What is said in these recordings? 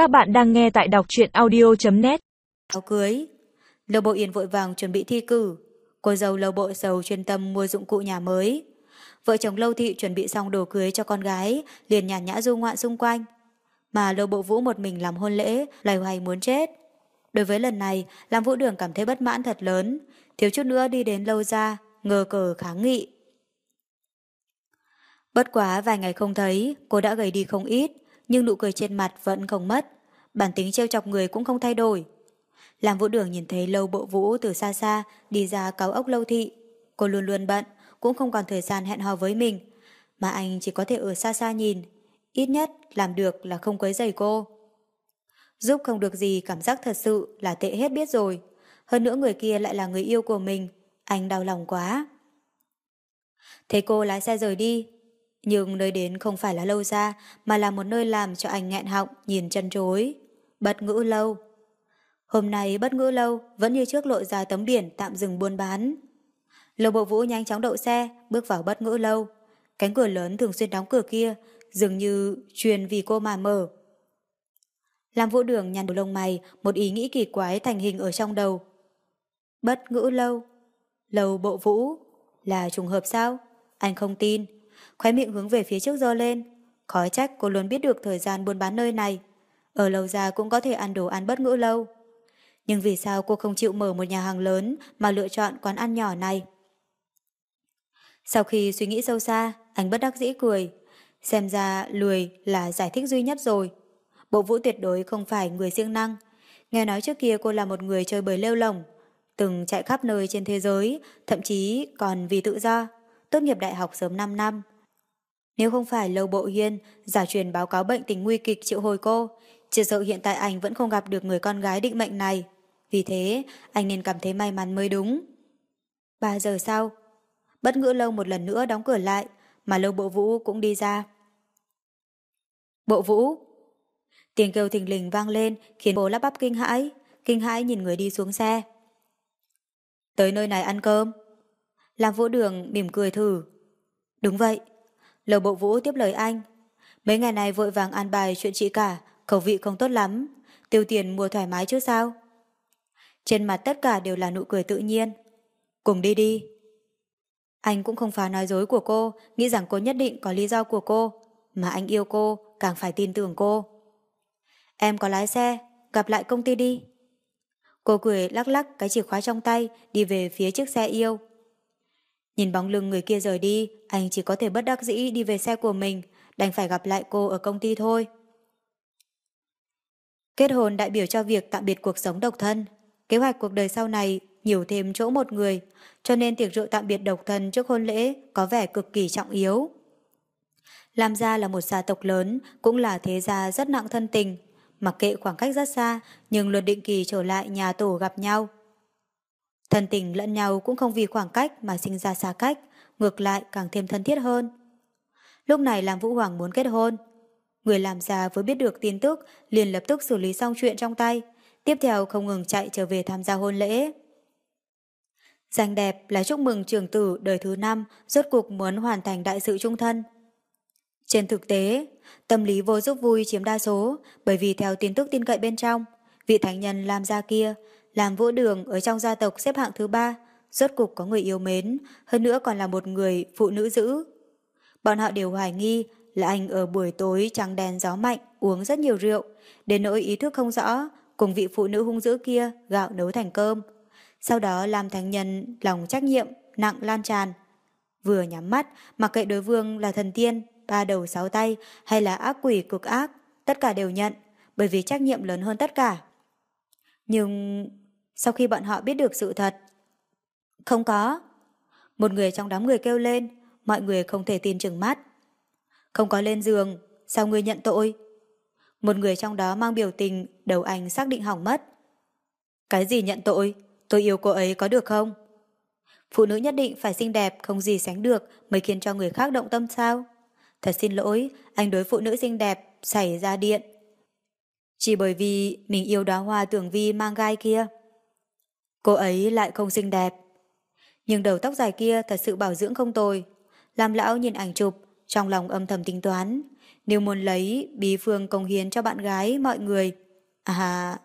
Các bạn đang nghe tại đọc truyện audio.net Áo cưới. Lâu Bộ Yên vội vàng chuẩn bị thi cử. Cô dâu Lâu Bộ Sầu chuyên tâm mua dụng cụ nhà mới. Vợ chồng Lâu Thị chuẩn bị xong đồ cưới cho con gái, liền nhàn nhã du ngoạn xung quanh. Mà Lâu Bộ Vũ một mình làm hôn lễ loài hoài muốn chết. Đối với lần này làm Vũ Đường cảm thấy bất mãn thật lớn. Thiếu chút nữa đi đến lâu ra Ngờ cờ kháng nghị. Bất quá vài ngày không thấy, Cô đã gầy đi không ít. Nhưng nụ cười trên mặt vẫn không mất Bản tính trêu chọc người cũng không thay đổi làm Vũ Đường nhìn thấy lâu bộ vũ từ xa xa đi ra cáo ốc lâu thị. Cô luôn luôn bận, cũng không còn thời gian hẹn hò với mình. Mà anh chỉ có thể ở xa xa nhìn. Ít nhất làm được là không quấy rầy cô. Giúp không được gì cảm giác thật sự là tệ hết biết rồi. Hơn nữa người kia lại là người yêu của mình. Anh đau lòng quá. Thấy cô lái xe rời đi. Nhưng nơi đến không phải là lâu ra mà là một nơi làm cho anh nghẹn họng nhìn chân chối. bất ngữ lâu. Hôm nay bất ngữ lâu vẫn như trước lội ra tấm biển tạm dừng buôn bán. Lầu bộ vũ nhanh chóng đậu xe, bước vào bất ngữ lâu. Cánh cửa lớn thường xuyên đóng cửa kia, dường như truyền vì cô mà mở. Làm vũ đường nhăn đầu lông mày, một ý nghĩ kỳ quái thành hình ở trong đầu. Bất ngữ lâu. Lầu bộ vũ. Là trùng hợp sao? Anh không tin. Khóe miệng hướng về phía trước dơ lên. Khó trách cô luôn biết được thời gian buôn bán nơi này. Ở lâu ra cũng có thể ăn đồ ăn bất ngữ lâu. Nhưng vì sao cô không chịu mở một nhà hàng lớn mà lựa chọn quán ăn nhỏ này? Sau khi suy nghĩ sâu xa, anh bất đắc dĩ cười. Xem ra lười là giải thích duy nhất rồi. Bộ vũ tuyệt đối không phải người siêng năng. Nghe nói trước kia cô là một người chơi bời lêu lồng, từng chạy khắp nơi trên thế giới, thậm chí còn vì tự do, tốt nghiệp đại học sớm 5 năm. Nếu không phải lâu bộ hiên, giả truyền báo cáo bệnh tình nguy kịch triệu hồi cô, chỉ sợ hiện tại anh vẫn không gặp được người con gái định mệnh này. Vì thế, anh nên cảm thấy may mắn mới đúng. Ba giờ sau, bất ngữ lâu một lần nữa đóng cửa lại, mà lâu bộ vũ cũng đi ra. Bộ vũ! Tiếng kêu thình lình vang lên khiến bố lắp bắp kinh hãi, kinh hãi nhìn người đi xuống xe. Tới nơi này ăn cơm. Làm vũ đường mỉm cười thử. Đúng vậy. Lầu bộ vũ tiếp lời anh. Mấy ngày này vội vàng an bài chuyện chị cả, khẩu vị không tốt lắm. Tiêu tiền mua thoải mái chứ sao? Trên mặt tất cả đều là nụ cười tự nhiên. Cùng đi đi. Anh cũng không phá nói dối của cô, nghĩ rằng cô nhất định có lý do của cô, mà anh yêu cô, càng phải tin tưởng cô. Em có lái xe, gặp lại công ty đi. Cô cười lắc lắc cái chìa khóa trong tay, đi về phía chiếc xe yêu. Nhìn bóng lưng người kia rời đi, anh chỉ có thể bất đắc dĩ đi về xe của mình, đành phải gặp lại cô ở công ty thôi. Kết hôn đại biểu cho việc tạm biệt cuộc sống độc thân, Kế hoạch cuộc đời sau này nhiều thêm chỗ một người, cho nên tiệc rượu tạm biệt độc thân trước hôn lễ có vẻ cực kỳ trọng yếu. Lam gia là một gia tộc lớn, cũng là thế gia rất nặng thân tình, mặc kệ khoảng cách rất xa, nhưng luật định kỳ trở lại nhà tổ gặp nhau. Thân tình lẫn nhau cũng không vì khoảng cách mà sinh ra xa cách, ngược lại càng thêm thân thiết hơn. Lúc này làm Vũ Hoàng muốn kết hôn. Người làm già vừa biết được tin tức liền lập tức xử lý xong chuyện trong tay, tiếp theo không ngừng chạy trở về tham gia hôn lễ. Danh đẹp là chúc mừng trường tử đời thứ năm rốt cuộc muốn hoàn thành đại sự trung thân. Trên thực tế, tâm lý vô giúp vui chiếm đa số bởi vì theo tin tức tin cậy bên trong, vị thánh nhân làm ra kia, làm vũ đường ở trong gia tộc xếp hạng thứ ba, rốt cục có người yêu mến, hơn nữa còn là một người phụ nữ giữ. Bọn họ đều hoài nghi là anh ở buổi tối trắng đèn gió mạnh uống rất nhiều rượu, đến nỗi ý thức không rõ cùng vị phụ nữ hung dữ kia gạo nấu thành cơm. Sau đó làm thánh nhân lòng trách nhiệm nặng lan tràn. Vừa nhắm mắt, mặc kệ đối vương là thần tiên, ba đầu sáu tay hay là ác quỷ cực ác, tất cả đều nhận, bởi vì trách nhiệm lớn hơn tất cả. Nhưng sau khi bọn họ biết được sự thật, không có. Một người trong đám người kêu lên, mọi người không thể tin chừng mắt. Không có lên giường, sao người nhận tội? Một người trong đó mang biểu tình, đầu anh xác định hỏng mất. Cái gì nhận tội? Tôi yêu cô ấy có được không? Phụ nữ nhất định phải xinh đẹp, không gì sánh được mới khiến cho người khác động tâm sao? Thật xin lỗi, anh đối phụ nữ xinh đẹp, xảy ra điện. Chỉ bởi vì mình yêu đóa hoa tưởng vi mang gai kia. Cô ấy lại không xinh đẹp. Nhưng đầu tóc dài kia thật sự bảo dưỡng không tồi. Làm lão nhìn ảnh chụp, trong lòng âm thầm tính toán. Nếu muốn lấy bí phương công hiến cho bạn gái mọi người. À...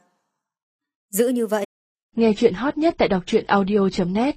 Giữ như vậy. Nghe chuyện hot nhất tại đọc truyện audio.net